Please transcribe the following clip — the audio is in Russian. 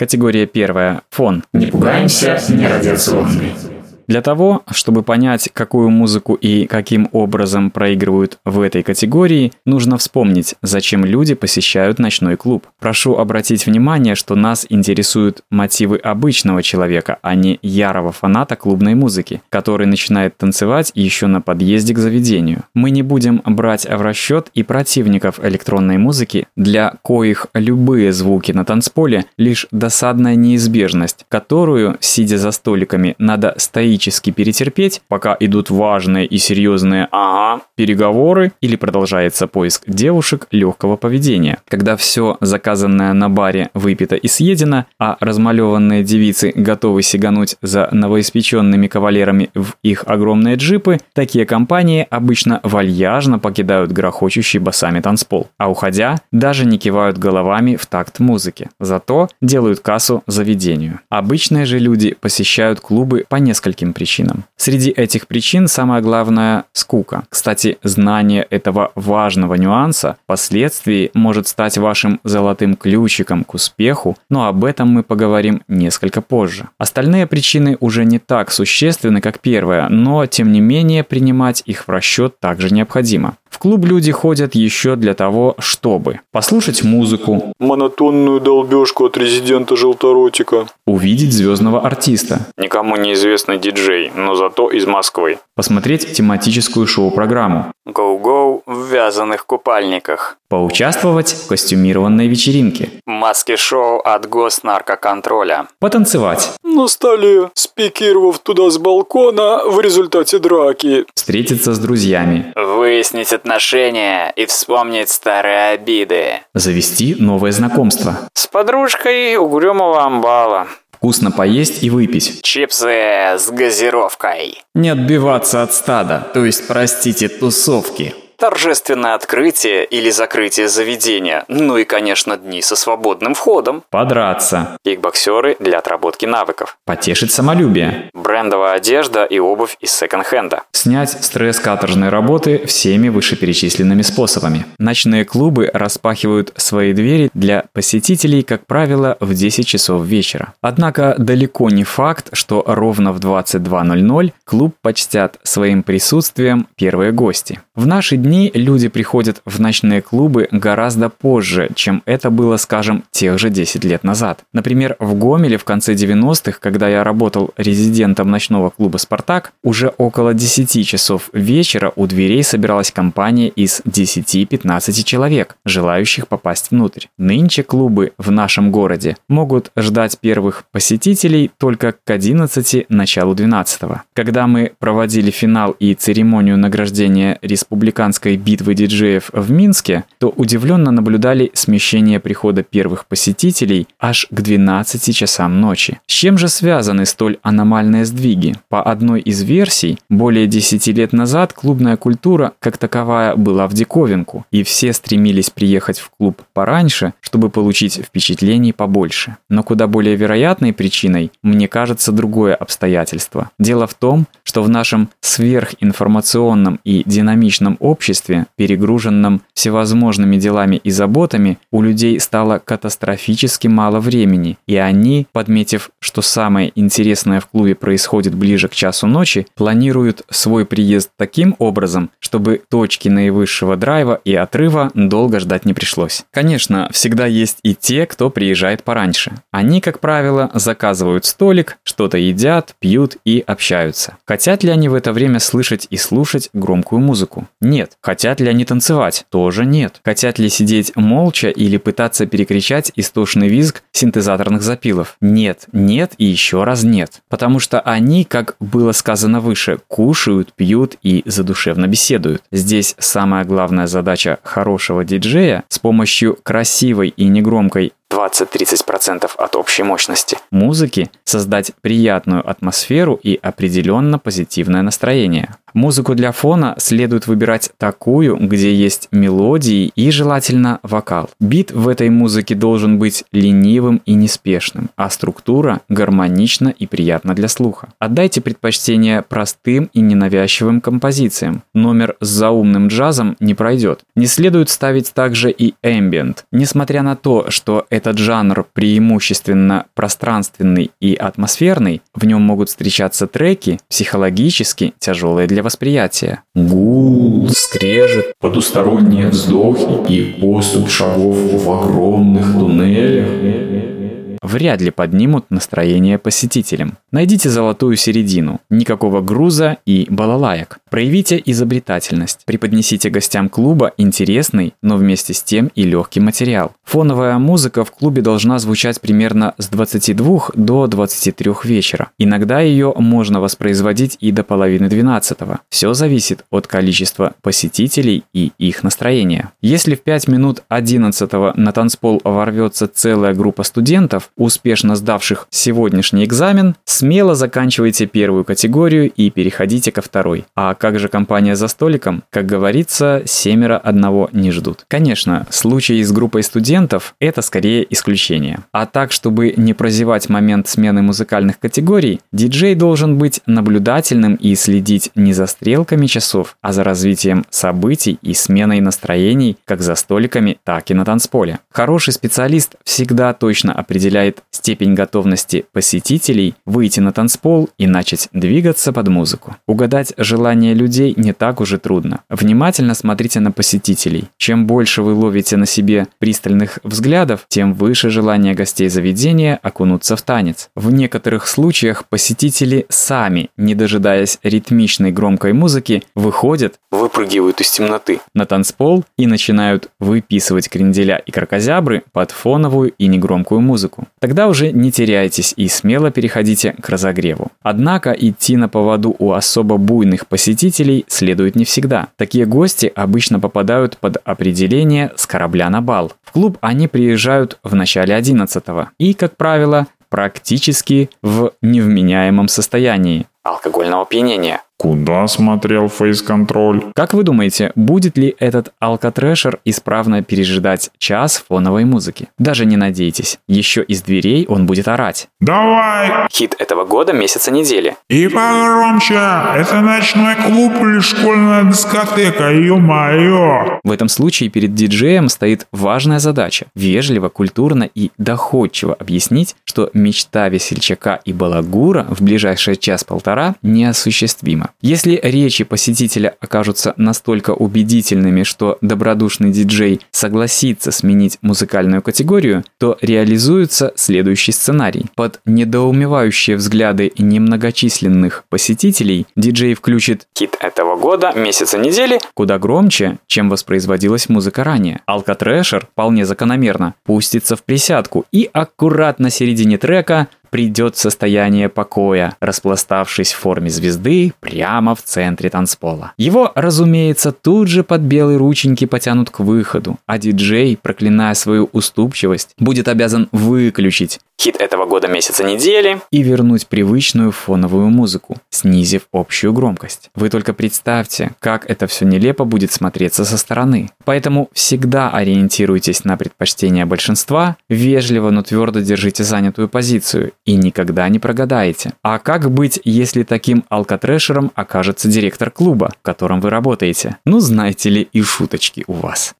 Категория первая – фон. Не пугаемся нерадиационный. Для того, чтобы понять, какую музыку и каким образом проигрывают в этой категории, нужно вспомнить, зачем люди посещают ночной клуб. Прошу обратить внимание, что нас интересуют мотивы обычного человека, а не ярого фаната клубной музыки, который начинает танцевать еще на подъезде к заведению. Мы не будем брать в расчет и противников электронной музыки, для коих любые звуки на танцполе – лишь досадная неизбежность, которую, сидя за столиками, надо стоить стоически перетерпеть, пока идут важные и серьезные «ага» переговоры или продолжается поиск девушек легкого поведения. Когда все заказанное на баре выпито и съедено, а размалеванные девицы готовы сигануть за новоиспеченными кавалерами в их огромные джипы, такие компании обычно вальяжно покидают грохочущий басами танцпол, а уходя, даже не кивают головами в такт музыки. Зато делают кассу заведению. Обычные же люди посещают клубы по нескольким многим причинам. Среди этих причин самое главное – скука. Кстати, знание этого важного нюанса впоследствии может стать вашим золотым ключиком к успеху, но об этом мы поговорим несколько позже. Остальные причины уже не так существенны, как первая, но тем не менее принимать их в расчет также необходимо. В клуб люди ходят еще для того, чтобы послушать музыку, монотонную долбежку от резидента Желторотика, увидеть звездного артиста, никому неизвестный диджей, но зато из Москвы, посмотреть тематическую шоу-программу, Гоу-гоу в вязаных купальниках. Поучаствовать в костюмированной вечеринке. Маски-шоу от госнаркоконтроля. Потанцевать. На столе, спикировав туда с балкона в результате драки. Встретиться с друзьями. Выяснить отношения и вспомнить старые обиды. Завести новое знакомство. С подружкой угрюмого амбала. Вкусно поесть и выпить. Чипсы с газировкой. Не отбиваться от стада, то есть, простите, тусовки торжественное открытие или закрытие заведения, ну и, конечно, дни со свободным входом. Подраться. Кикбоксеры для отработки навыков. Потешить самолюбие. Брендовая одежда и обувь из секонд-хенда. Снять стресс каторжной работы всеми вышеперечисленными способами. Ночные клубы распахивают свои двери для посетителей, как правило, в 10 часов вечера. Однако далеко не факт, что ровно в 22.00 клуб почтят своим присутствием первые гости. В наши дни дни люди приходят в ночные клубы гораздо позже, чем это было, скажем, тех же 10 лет назад. Например, в Гомеле в конце 90-х, когда я работал резидентом ночного клуба «Спартак», уже около 10 часов вечера у дверей собиралась компания из 10-15 человек, желающих попасть внутрь. Нынче клубы в нашем городе могут ждать первых посетителей только к 11 началу 12 -го. Когда мы проводили финал и церемонию награждения республиканского гигантской битвы диджеев в Минске, то удивленно наблюдали смещение прихода первых посетителей аж к 12 часам ночи. С чем же связаны столь аномальные сдвиги? По одной из версий, более 10 лет назад клубная культура как таковая была в диковинку, и все стремились приехать в клуб пораньше, чтобы получить впечатлений побольше. Но куда более вероятной причиной, мне кажется, другое обстоятельство. Дело в том, что в нашем сверхинформационном и динамичном обществе обществе, перегруженном всевозможными делами и заботами, у людей стало катастрофически мало времени, и они, подметив, что самое интересное в клубе происходит ближе к часу ночи, планируют свой приезд таким образом, чтобы точки наивысшего драйва и отрыва долго ждать не пришлось. Конечно, всегда есть и те, кто приезжает пораньше. Они, как правило, заказывают столик, что-то едят, пьют и общаются. Хотят ли они в это время слышать и слушать громкую музыку? Нет. Хотят ли они танцевать? Тоже нет. Хотят ли сидеть молча или пытаться перекричать истошный визг синтезаторных запилов? Нет, нет и еще раз нет. Потому что они, как было сказано выше, кушают, пьют и задушевно беседуют. Здесь самая главная задача хорошего диджея с помощью красивой и негромкой 20-30% от общей мощности. Музыки создать приятную атмосферу и определенно позитивное настроение. Музыку для фона следует выбирать такую, где есть мелодии и желательно вокал. Бит в этой музыке должен быть ленивым и неспешным, а структура гармонична и приятна для слуха. Отдайте предпочтение простым и ненавязчивым композициям. Номер с заумным джазом не пройдет. Не следует ставить также и ambient. Несмотря на то, что этот жанр преимущественно пространственный и атмосферный, в нем могут встречаться треки психологически тяжелые для восприятия. Гул, скрежет, Потусторонние вздохи и поступ шагов в огромных туннелях. вряд ли поднимут настроение посетителям. Найдите золотую середину. Никакого груза и балалаек. Проявите изобретательность. Преподнесите гостям клуба интересный, но вместе с тем и легкий материал. Фоновая музыка в клубе должна звучать примерно с 22 до 23 вечера. Иногда ее можно воспроизводить и до половины 12. Все зависит от количества посетителей и их настроения. Если в 5 минут 11 на танцпол ворвется целая группа студентов, успешно сдавших сегодняшний экзамен, смело заканчивайте первую категорию и переходите ко второй. А как же компания за столиком? Как говорится, семеро одного не ждут. Конечно, случаи с группой студентов – это скорее исключение. А так, чтобы не прозевать момент смены музыкальных категорий, диджей должен быть наблюдательным и следить не за стрелками часов, а за развитием событий и сменой настроений как за столиками, так и на танцполе. Хороший специалист всегда точно определяет степень готовности посетителей выйти на танцпол и начать двигаться под музыку. Угадать желание людей не так уже трудно. Внимательно смотрите на посетителей. Чем больше вы ловите на себе пристальных взглядов, тем выше желание гостей заведения окунуться в танец. В некоторых случаях посетители сами, не дожидаясь ритмичной громкой музыки, выходят, Выпрыгивают из темноты. на танцпол и начинают выписывать кренделя и кракозябры под фоновую и негромкую музыку. Тогда уже не теряйтесь и смело переходите к разогреву. Однако идти на поводу у особо буйных посетителей следует не всегда. Такие гости обычно попадают под определение с корабля на бал. В клуб они приезжают в начале 11 и, как правило, практически в невменяемом состоянии. Алкогольного опьянения. Куда смотрел фейс-контроль? Как вы думаете, будет ли этот алкотрэшер исправно пережидать час фоновой музыки? Даже не надейтесь. Еще из дверей он будет орать. Давай! Хит этого года месяца недели. И погромче! Это ночной клуб или школьная дискотека, ё-моё! В этом случае перед диджеем стоит важная задача – вежливо, культурно и доходчиво объяснить, что мечта весельчака и балагура в ближайший час-полтора неосуществима. Если речи посетителя окажутся настолько убедительными, что добродушный диджей согласится сменить музыкальную категорию, то реализуется следующий сценарий. Под недоумевающие взгляды немногочисленных посетителей диджей включит Хит этого года месяца недели. куда громче, чем воспроизводилась музыка ранее. Алкотрэшер, вполне закономерно, пустится в присядку и аккуратно середине трека придет состояние покоя, распластавшись в форме звезды прямо в центре танцпола. Его, разумеется, тут же под белые рученьки потянут к выходу, а диджей, проклиная свою уступчивость, будет обязан выключить Хит этого года месяца недели. и вернуть привычную фоновую музыку, снизив общую громкость. Вы только представьте, как это все нелепо будет смотреться со стороны. Поэтому всегда ориентируйтесь на предпочтения большинства, вежливо, но твердо держите занятую позицию и никогда не прогадаете. А как быть, если таким алкотрэшером окажется директор клуба, в котором вы работаете? Ну, знаете ли, и шуточки у вас.